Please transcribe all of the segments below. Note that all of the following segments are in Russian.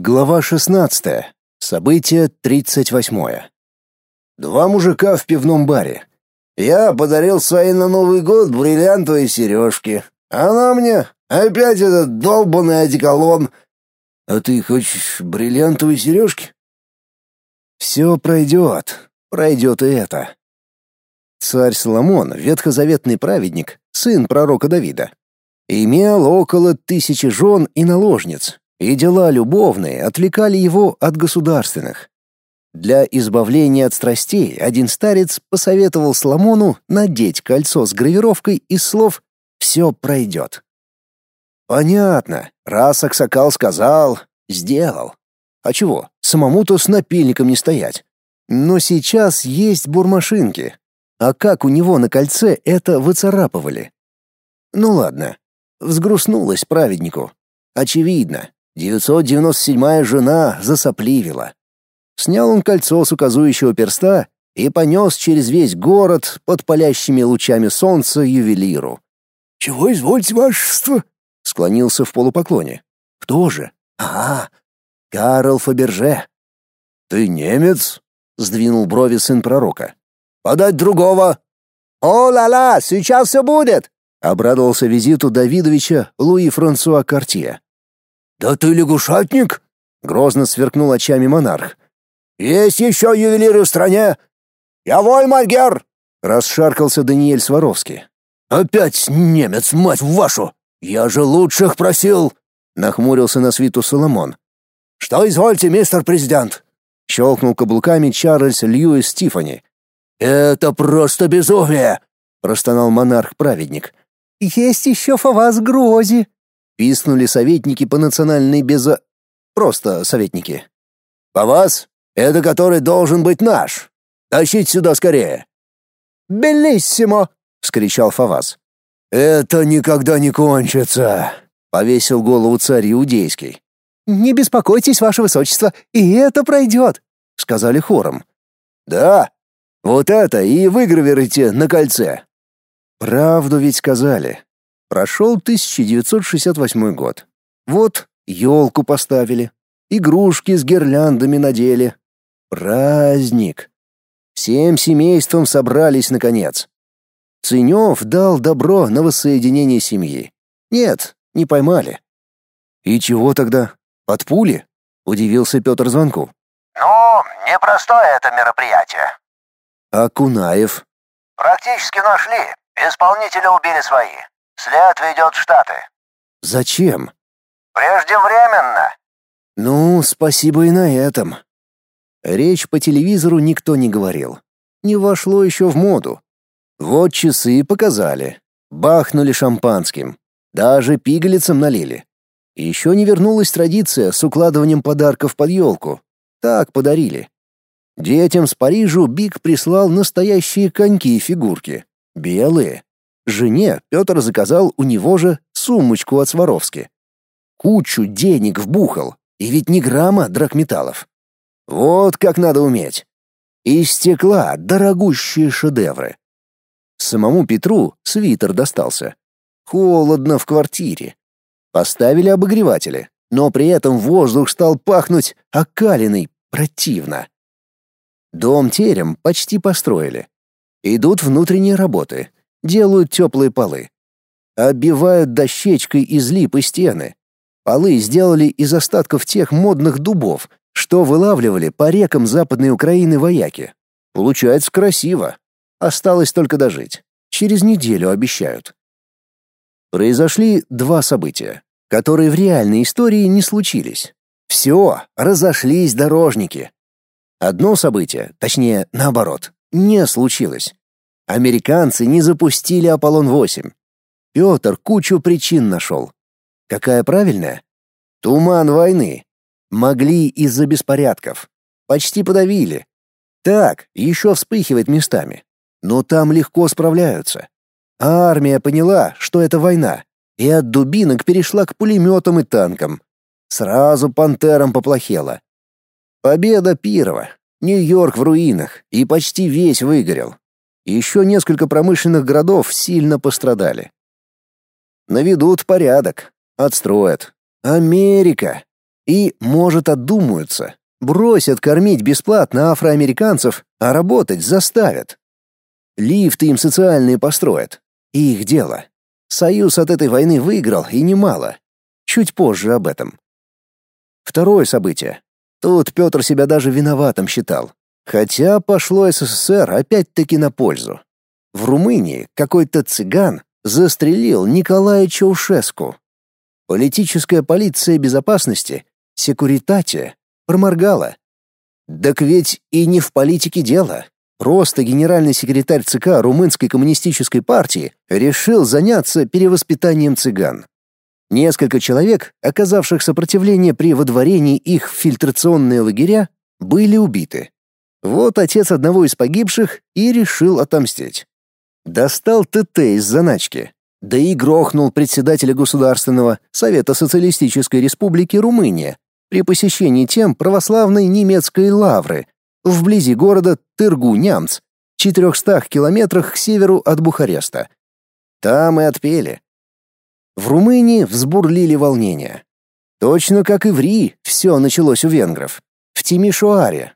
Глава 16. Событие 38. Два мужика в пивном баре. Я подарил своей на Новый год бриллиантовые сережки. Она мне опять этот долбанный одеколон. А ты хочешь бриллиантовые сережки? Все пройдет. Пройдет и это. Царь Соломон, ветхозаветный праведник, сын пророка Давида, имел около тысячи жен и наложниц, и дела любовные отвлекали его от государственных. Для избавления от страстей один старец посоветовал Соломону надеть кольцо с гравировкой из слов «все пройдет». Понятно, раз Аксакал сказал, сделал. А чего, самому-то с напильником не стоять. Но сейчас есть бурмашинки. А как у него на кольце это выцарапывали? Ну ладно, взгрустнулась праведнику. Очевидно, 997-я жена засопливила. Снял он кольцо с указующего перста и понес через весь город под палящими лучами солнца ювелиру. «Чего извольте, вашество?» — склонился в полупоклоне. «Кто же? А, Карл Фаберже». «Ты немец?» — сдвинул брови сын пророка. «Подать другого!» «О-ла-ла, сейчас все будет!» — обрадовался визиту Давидовича Луи Франсуа Картье. «Да ты лягушатник?» — грозно сверкнул очами монарх. «Есть еще ювелиры в стране!» «Я воль, Мальгер!» — расшаркался Даниэль Сваровский. «Опять немец, мать вашу! Я же лучших просил!» — нахмурился на свиту Соломон. «Что извольте, мистер президент?» — щелкнул каблуками Чарльз Льюис Стифани. «Это просто безумие!» — простонал монарх-праведник. «Есть еще фаваз Грози!» Писнули советники по национальной безо... Просто советники. «По вас? Это который должен быть наш. Тащить сюда скорее!» «Белиссимо!» — вскричал Фавас. «Это никогда не кончится!» — повесил голову царь Иудейский. «Не беспокойтесь, ваше высочество, и это пройдет!» — сказали хором. «Да, вот это и выгравируйте на кольце!» Правду ведь сказали. Прошел 1968 год. Вот елку поставили, игрушки с гирляндами надели. Праздник. Всем семейством собрались наконец. Ценев дал добро на воссоединение семьи. Нет, не поймали. И чего тогда? Под пули? Удивился Петр Звонку. Ну, непростое это мероприятие. А Кунаев? Практически нашли. Исполнителя убили свои. След ведет в Штаты. Зачем? Преждевременно. Ну, спасибо и на этом. Речь по телевизору никто не говорил. Не вошло еще в моду. Вот часы показали. Бахнули шампанским. Даже пигалицам налили. еще не вернулась традиция с укладыванием подарков под елку. Так подарили. Детям с Парижу Биг прислал настоящие коньки и фигурки. Белые. Жене Петр заказал у него же сумочку от Сваровски. Кучу денег вбухал, и ведь ни грамма драгметаллов. Вот как надо уметь. Из стекла дорогущие шедевры. Самому Петру свитер достался. Холодно в квартире. Поставили обогреватели, но при этом воздух стал пахнуть окалиной противно. Дом терем почти построили. Идут внутренние работы делают теплые полы. Оббивают дощечкой из липы стены. Полы сделали из остатков тех модных дубов, что вылавливали по рекам Западной Украины вояки. Получается красиво. Осталось только дожить. Через неделю обещают. Произошли два события, которые в реальной истории не случились. Все, разошлись дорожники. Одно событие, точнее, наоборот, не случилось. Американцы не запустили Аполлон-8. Петр кучу причин нашел. Какая правильная? Туман войны. Могли из-за беспорядков. Почти подавили. Так, еще вспыхивает местами. Но там легко справляются. А армия поняла, что это война, и от дубинок перешла к пулеметам и танкам. Сразу пантерам поплохело. Победа Пирова. Нью-Йорк в руинах, и почти весь выгорел еще несколько промышленных городов сильно пострадали. Наведут порядок, отстроят. Америка! И, может, отдумаются. Бросят кормить бесплатно афроамериканцев, а работать заставят. Лифты им социальные построят. И их дело. Союз от этой войны выиграл, и немало. Чуть позже об этом. Второе событие. Тут Петр себя даже виноватым считал. Хотя пошло СССР опять-таки на пользу. В Румынии какой-то цыган застрелил Николая Чаушеску. Политическая полиция безопасности, секуритате, проморгала. Так ведь и не в политике дело. Просто генеральный секретарь ЦК Румынской коммунистической партии решил заняться перевоспитанием цыган. Несколько человек, оказавших сопротивление при водворении их в фильтрационные лагеря, были убиты. Вот отец одного из погибших и решил отомстить. Достал ТТ из заначки, да и грохнул председателя Государственного Совета Социалистической Республики Румыния при посещении тем православной немецкой лавры вблизи города Тыргу-Нямц, 400 километрах к северу от Бухареста. Там и отпели. В Румынии взбурлили волнения. Точно как и в Ри, все началось у венгров. В Тимишоаре.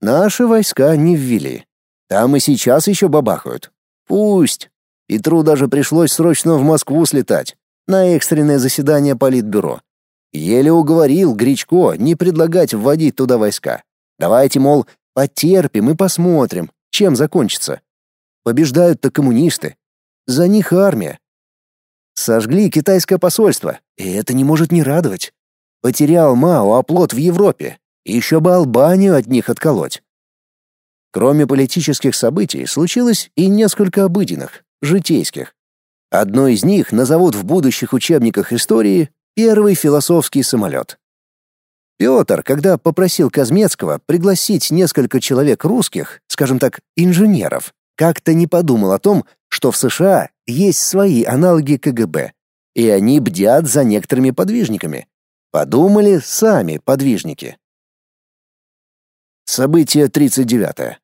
Наши войска не ввели. Там и сейчас еще бабахают. Пусть. Петру даже пришлось срочно в Москву слетать на экстренное заседание политбюро. Еле уговорил Гречко не предлагать вводить туда войска. Давайте, мол, потерпим и посмотрим, чем закончится. Побеждают-то коммунисты. За них армия. Сожгли китайское посольство, и это не может не радовать. Потерял Мао оплот в Европе, и еще бы Албанию от них отколоть. Кроме политических событий, случилось и несколько обыденных, житейских. Одно из них назовут в будущих учебниках истории первый философский самолет. Петр, когда попросил Казмецкого пригласить несколько человек русских, скажем так, инженеров, как-то не подумал о том, что в США есть свои аналоги КГБ, и они бдят за некоторыми подвижниками. Подумали сами подвижники. Событие 39.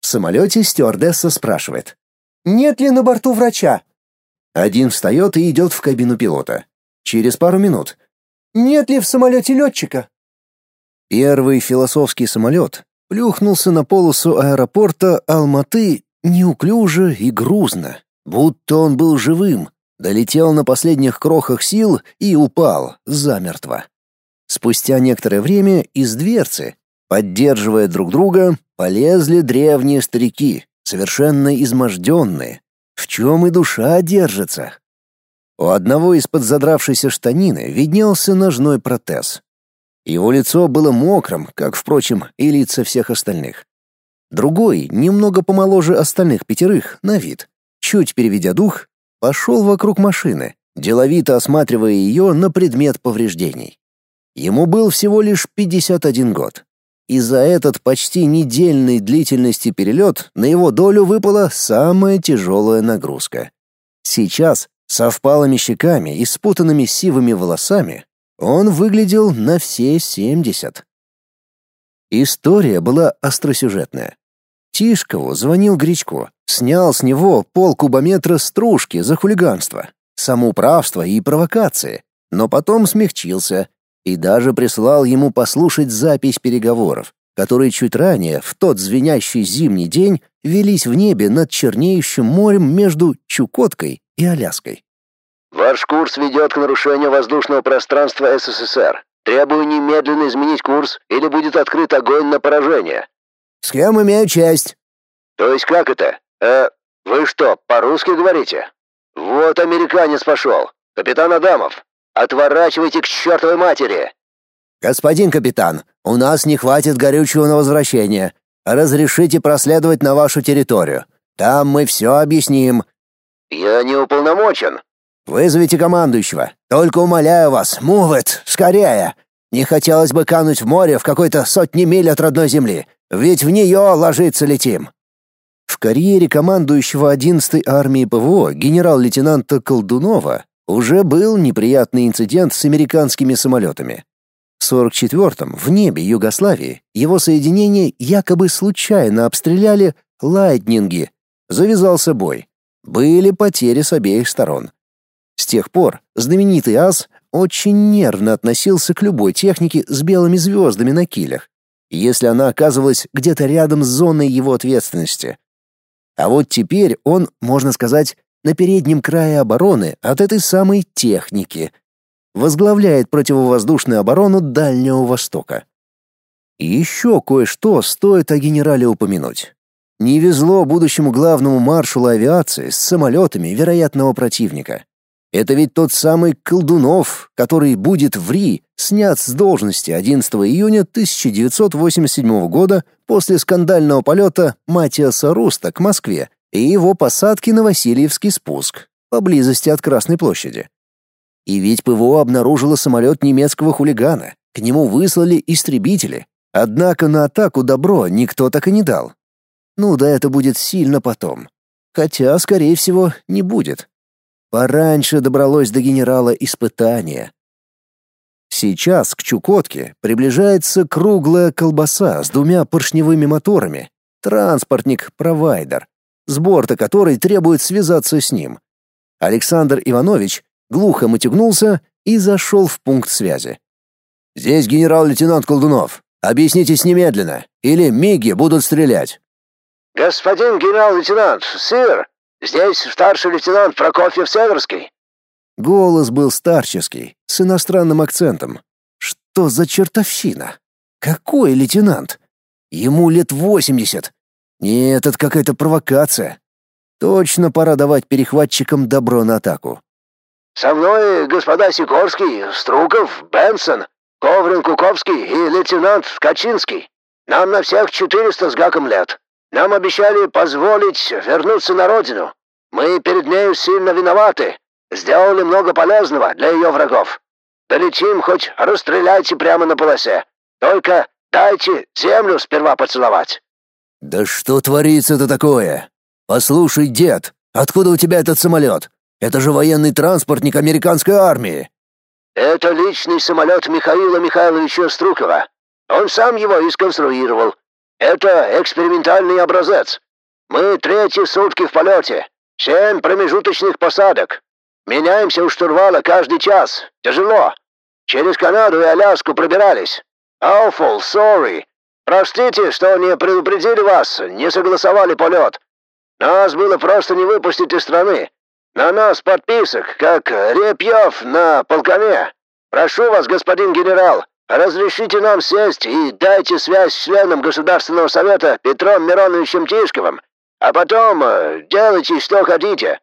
В самолете стюардесса спрашивает. «Нет ли на борту врача?» Один встает и идет в кабину пилота. Через пару минут. «Нет ли в самолете летчика?» Первый философский самолет плюхнулся на полосу аэропорта Алматы неуклюже и грузно, будто он был живым, долетел на последних крохах сил и упал замертво. Спустя некоторое время из дверцы, поддерживая друг друга, полезли древние старики, совершенно изможденные, в чем и душа держится. У одного из-под задравшейся штанины виднелся ножной протез. Его лицо было мокрым, как, впрочем, и лица всех остальных. Другой, немного помоложе остальных пятерых, на вид, чуть переведя дух, пошел вокруг машины, деловито осматривая ее на предмет повреждений. Ему был всего лишь 51 год. И за этот почти недельной длительности перелет на его долю выпала самая тяжелая нагрузка. Сейчас, со впалыми щеками и спутанными сивыми волосами, он выглядел на все семьдесят. История была остросюжетная. Тишкову звонил Гречко, снял с него полкубометра стружки за хулиганство, самоуправство и провокации, но потом смягчился и даже прислал ему послушать запись переговоров, которые чуть ранее, в тот звенящий зимний день, велись в небе над чернеющим морем между Чукоткой и Аляской. Ваш курс ведет к нарушению воздушного пространства СССР. Требую немедленно изменить курс, или будет открыт огонь на поражение. С кем имею честь? То есть как это? Э, вы что, по-русски говорите? Вот американец пошел. Капитан Адамов. Отворачивайте к чертовой матери. Господин капитан, у нас не хватит горючего на возвращение. Разрешите проследовать на вашу территорию. Там мы все объясним. Я не уполномочен. Вызовите командующего. Только умоляю вас, мувет, скорее. Не хотелось бы кануть в море в какой-то сотни миль от родной земли, ведь в нее ложиться летим. В карьере командующего 11-й армии ПВО генерал-лейтенанта Колдунова уже был неприятный инцидент с американскими самолетами. В 44-м в небе Югославии его соединение якобы случайно обстреляли лайтнинги. Завязался бой. Были потери с обеих сторон. С тех пор знаменитый ас очень нервно относился к любой технике с белыми звездами на килях, если она оказывалась где-то рядом с зоной его ответственности. А вот теперь он, можно сказать, на переднем крае обороны от этой самой техники. Возглавляет противовоздушную оборону Дальнего Востока. И еще кое-что стоит о генерале упомянуть. Не везло будущему главному маршалу авиации с самолетами вероятного противника. Это ведь тот самый Колдунов, который будет в Ри снят с должности 11 июня 1987 года после скандального полета Матиаса Руста к Москве и его посадки на Васильевский спуск, поблизости от Красной площади. И ведь ПВО обнаружило самолет немецкого хулигана, к нему выслали истребители, однако на атаку добро никто так и не дал. Ну да это будет сильно потом. Хотя, скорее всего, не будет. Пораньше добралось до генерала испытание. Сейчас к Чукотке приближается круглая колбаса с двумя поршневыми моторами, транспортник-провайдер, с борта которой требует связаться с ним. Александр Иванович глухо мотягнулся и зашел в пункт связи. «Здесь генерал-лейтенант Колдунов. Объяснитесь немедленно, или миги будут стрелять». «Господин генерал-лейтенант, сыр, Здесь старший лейтенант Прокофьев Северский». Голос был старческий, с иностранным акцентом. Что за чертовщина? Какой лейтенант? Ему лет восемьдесят. Нет, это какая-то провокация. Точно пора давать перехватчикам добро на атаку. «Со мной господа Сикорский, Струков, Бенсон, Коврин Куковский и лейтенант Качинский. Нам на всех четыреста с гаком лет. Нам обещали позволить вернуться на родину. Мы перед нею сильно виноваты. Сделали много полезного для ее врагов. Долетим, хоть расстреляйте прямо на полосе. Только дайте землю сперва поцеловать». «Да что творится-то такое? Послушай, дед, откуда у тебя этот самолет? Это же военный транспортник американской армии». «Это личный самолет Михаила Михайловича Струкова. Он сам его и сконструировал. Это экспериментальный образец. Мы третьи сутки в полете. Семь промежуточных посадок. Меняемся у штурвала каждый час. Тяжело. Через Канаду и Аляску пробирались. Awful sorry. Простите, что не предупредили вас, не согласовали полет. Нас было просто не выпустить из страны. На нас подписок, как Репьев на полкане. Прошу вас, господин генерал, Разрешите нам сесть и дайте связь с членом Государственного совета Петром Мироновичем Тишковым, а потом э, делайте, что хотите».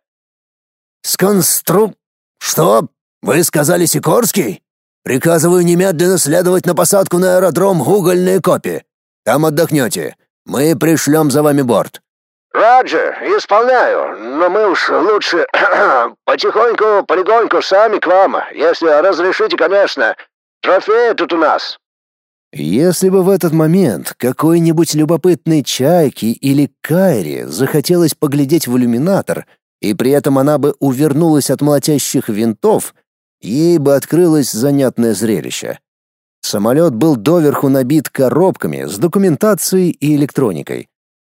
«Сконстру... Что? Вы сказали Сикорский? Приказываю немедленно следовать на посадку на аэродром Угольные копи. Там отдохнете. Мы пришлем за вами борт». «Раджер, исполняю, но мы уж лучше потихоньку, полегоньку сами к вам, если разрешите, конечно, Трофеи тут у нас!» Если бы в этот момент какой-нибудь любопытной чайке или кайре захотелось поглядеть в иллюминатор, и при этом она бы увернулась от молотящих винтов, ей бы открылось занятное зрелище. Самолет был доверху набит коробками с документацией и электроникой.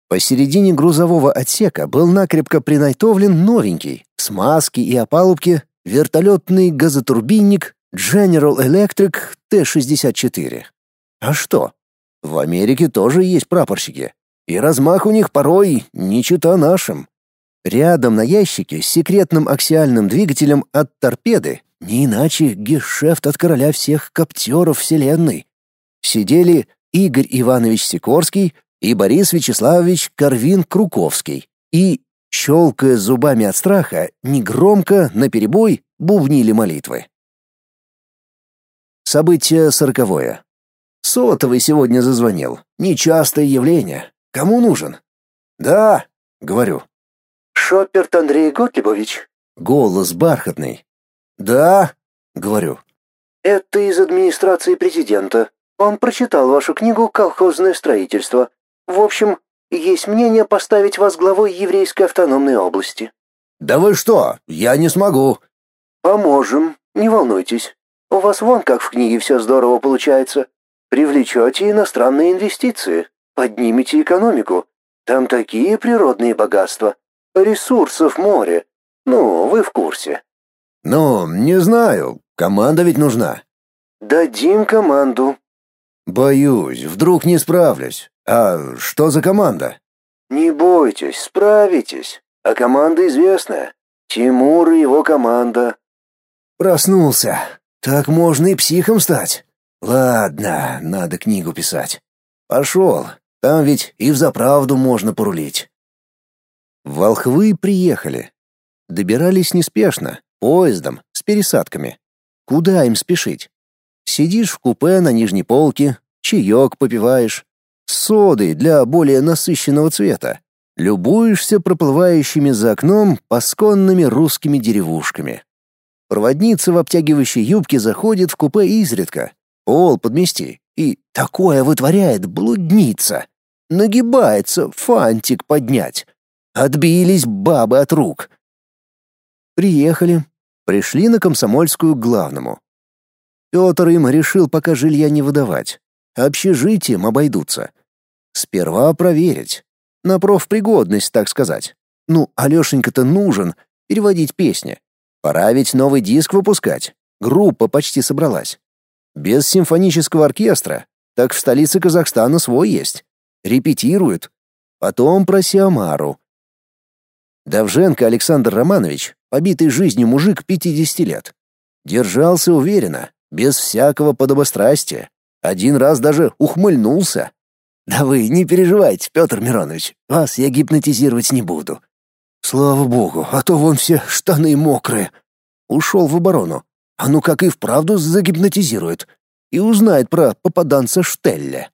Посередине грузового отсека был накрепко принайтовлен новенький, с маски и опалубки, вертолетный газотурбинник General Electric T-64. А что? В Америке тоже есть прапорщики, и размах у них порой не чета нашим. Рядом на ящике с секретным аксиальным двигателем от торпеды, не иначе гешефт от короля всех коптеров вселенной, сидели Игорь Иванович Сикорский и Борис Вячеславович Карвин-Круковский и, щелкая зубами от страха, негромко, наперебой, бубнили молитвы. Событие сороковое. Сотовый сегодня зазвонил. Нечастое явление. Кому нужен? Да, говорю. Шоперт Андрей Готлибович. Голос бархатный. Да, говорю. Это из администрации президента. Он прочитал вашу книгу «Колхозное строительство». В общем, есть мнение поставить вас главой еврейской автономной области. Да вы что? Я не смогу. Поможем, не волнуйтесь. У вас вон как в книге все здорово получается. Привлечете иностранные инвестиции, поднимете экономику. Там такие природные богатства. Ресурсов море. Ну, вы в курсе. Ну, не знаю, команда ведь нужна. Дадим команду. Боюсь, вдруг не справлюсь. А что за команда? Не бойтесь, справитесь. А команда известная. Тимур и его команда. Проснулся. Так можно и психом стать. Ладно, надо книгу писать. Пошел. Там ведь и взаправду можно порулить. Волхвы приехали. Добирались неспешно, поездом, с пересадками. Куда им спешить? Сидишь в купе на нижней полке, чаек попиваешь, с содой для более насыщенного цвета. Любуешься проплывающими за окном посконными русскими деревушками. Проводница в обтягивающей юбке заходит в купе изредка. Пол подмести. И такое вытворяет блудница. Нагибается фантик поднять. Отбились бабы от рук. Приехали. Пришли на Комсомольскую к главному. Петр им решил пока жилья не выдавать. Общежитием обойдутся. Сперва проверить. На профпригодность, так сказать. Ну, Алёшенька-то нужен, переводить песни. Пора ведь новый диск выпускать. Группа почти собралась. Без симфонического оркестра. Так в столице Казахстана свой есть. Репетируют. Потом про Сиамару. Давженко Александр Романович, побитый жизнью мужик 50 лет. Держался уверенно, без всякого подобострастия. Один раз даже ухмыльнулся. «Да вы не переживайте, Петр Миронович, вас я гипнотизировать не буду». «Слава богу, а то вон все штаны мокрые». Ушел в оборону. А ну как и вправду загипнотизирует. И узнает про попаданца Штелля.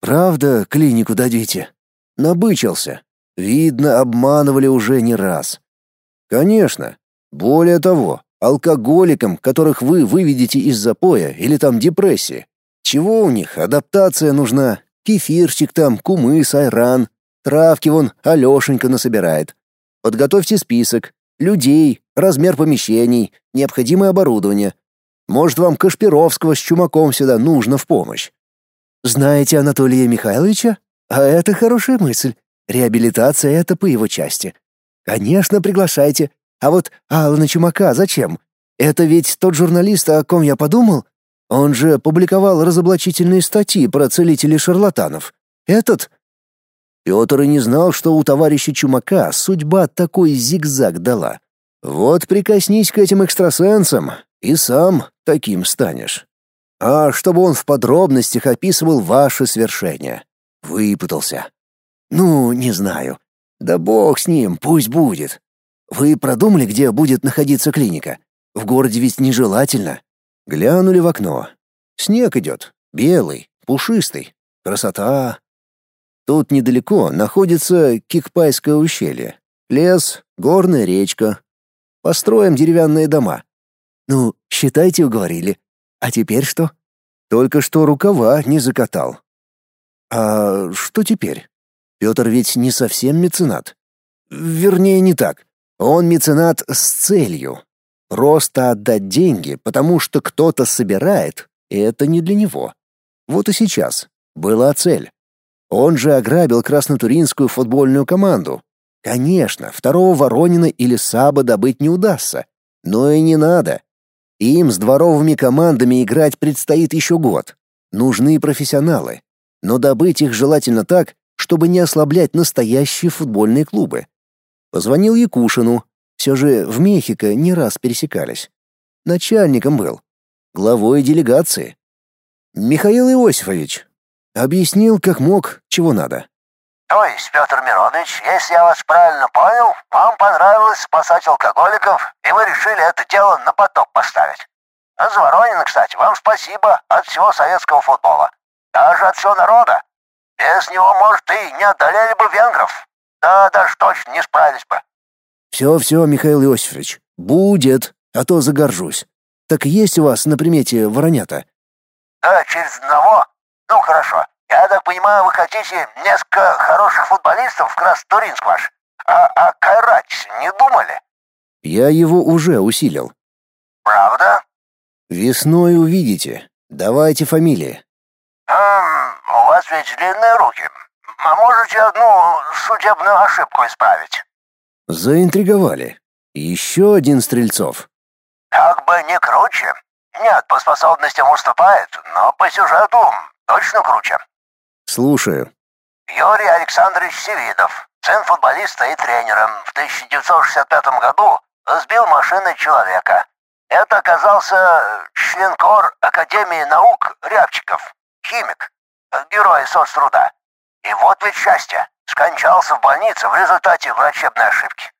«Правда, клинику дадите?» Набычился. Видно, обманывали уже не раз. «Конечно. Более того, алкоголикам, которых вы выведете из запоя или там депрессии. Чего у них? Адаптация нужна. Кефирчик там, кумыс, айран. Травки вон Алёшенька насобирает. Подготовьте список. Людей, размер помещений, необходимое оборудование. Может, вам Кашпировского с Чумаком сюда нужно в помощь. Знаете Анатолия Михайловича? А это хорошая мысль. Реабилитация — это по его части. Конечно, приглашайте. А вот Алана Чумака зачем? Это ведь тот журналист, о ком я подумал? Он же публиковал разоблачительные статьи про целителей шарлатанов. Этот Петр и не знал, что у товарища Чумака судьба такой зигзаг дала. Вот прикоснись к этим экстрасенсам, и сам таким станешь. А чтобы он в подробностях описывал ваши свершения. Выпутался. Ну, не знаю. Да бог с ним, пусть будет. Вы продумали, где будет находиться клиника? В городе ведь нежелательно. Глянули в окно. Снег идет, белый, пушистый. Красота. Тут недалеко находится Кикпайское ущелье. Лес, горная речка. Построим деревянные дома. Ну, считайте, уговорили. А теперь что? Только что рукава не закатал. А что теперь? Петр ведь не совсем меценат. Вернее, не так. Он меценат с целью. Просто отдать деньги, потому что кто-то собирает, это не для него. Вот и сейчас была цель. Он же ограбил краснотуринскую футбольную команду. Конечно, второго Воронина или Саба добыть не удастся. Но и не надо. Им с дворовыми командами играть предстоит еще год. Нужны профессионалы. Но добыть их желательно так, чтобы не ослаблять настоящие футбольные клубы. Позвонил Якушину. Все же в Мехико не раз пересекались. Начальником был. Главой делегации. Михаил Иосифович. Объяснил, как мог, чего надо. То есть, Петр Миронович, если я вас правильно понял, вам понравилось спасать алкоголиков, и вы решили это дело на поток поставить. А за Воронина, кстати, вам спасибо от всего советского футбола. Даже от всего народа. Без него, может, и не одолели бы венгров. Да, даже точно не справились бы. Все-все, Михаил Иосифович, будет, а то загоржусь. Так есть у вас на примете воронята? Да, через одного. Ну, хорошо. Я так понимаю, вы хотите несколько хороших футболистов в Красноуринск ваш. А о а Кайрате не думали? Я его уже усилил. Правда? Весной увидите. Давайте фамилии. Эм, у вас ведь длинные руки. А можете одну судебную ошибку исправить? Заинтриговали. Еще один Стрельцов. Как бы не круче. Нет, по способностям уступает, но по сюжету точно круче. Слушаю. Юрий Александрович Севидов, сын футболиста и тренера, в 1965 году сбил машиной человека. Это оказался членкор Академии наук Рябчиков, химик, герой соцтруда. И вот ведь счастье, скончался в больнице в результате врачебной ошибки.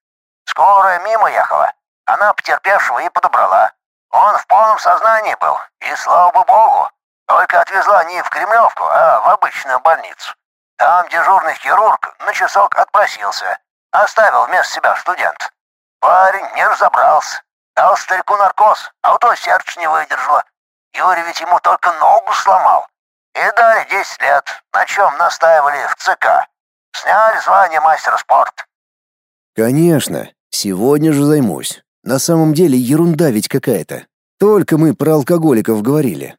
Скорая мимо ехала, она потерпевшего и подобрала. Он в полном сознании был, и слава богу, только отвезла не в Кремлевку, а в обычную больницу. Там дежурный хирург на часок отпросился, оставил вместо себя студент. Парень не разобрался, дал старику наркоз, а то сердце не выдержало. Юрий ведь ему только ногу сломал. И дали 10 лет, на чем настаивали в ЦК. Сняли звание мастера спорта. Конечно, сегодня же займусь. На самом деле ерунда ведь какая-то. Только мы про алкоголиков говорили.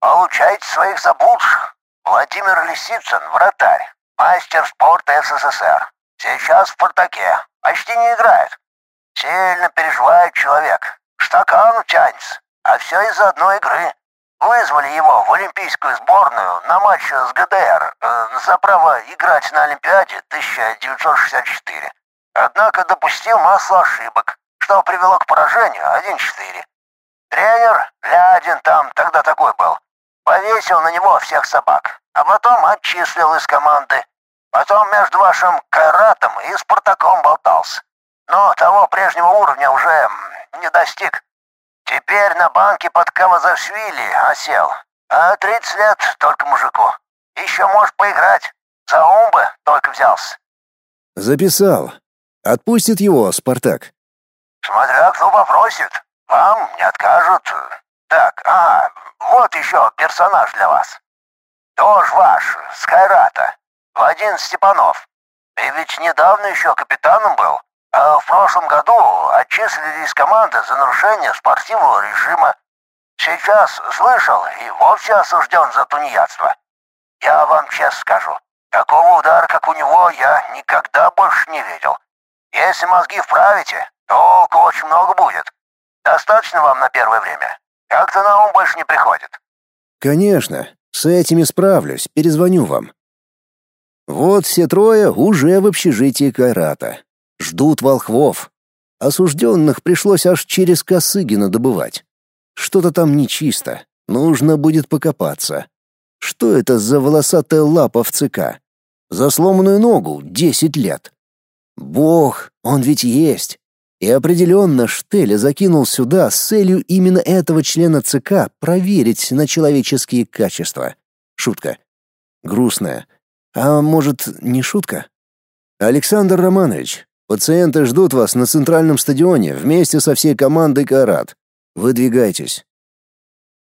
Получайте своих заблудших. Владимир Лисицын, вратарь, мастер спорта СССР. Сейчас в «Спартаке». Почти не играет. Сильно переживает человек. Стакану тянется. А все из-за одной игры. Вызвали его в олимпийскую сборную на матч с ГДР э, за право играть на Олимпиаде 1964. Однако допустил массу ошибок что привело к поражению 1-4. Тренер, Лядин там тогда такой был, повесил на него всех собак, а потом отчислил из команды. Потом между вашим Кайратом и Спартаком болтался. Но того прежнего уровня уже не достиг. Теперь на банке под Кавазашвили осел. А 30 лет только мужику. Еще может поиграть. За ум бы только взялся. Записал. Отпустит его, Спартак. Смотря кто попросит. Вам не откажут. Так, а, вот еще персонаж для вас. Тоже ваш, Скайрата. Вадим Степанов. И ведь недавно еще капитаном был, в прошлом году отчислили из команды за нарушение спортивного режима. Сейчас слышал и вовсе осужден за тунеядство. Я вам честно скажу, такого удара, как у него, я никогда больше не видел. Если мозги вправите, Толку очень много будет. Достаточно вам на первое время? Как-то на ум больше не приходит. Конечно, с этими справлюсь, перезвоню вам. Вот все трое уже в общежитии Кайрата. Ждут волхвов. Осужденных пришлось аж через Косыгина добывать. Что-то там нечисто. Нужно будет покопаться. Что это за волосатая лапа в ЦК? За сломанную ногу десять лет. Бог, он ведь есть. И определенно Штеля закинул сюда с целью именно этого члена ЦК проверить на человеческие качества. Шутка. Грустная. А может, не шутка? Александр Романович, пациенты ждут вас на центральном стадионе вместе со всей командой Карат. Выдвигайтесь.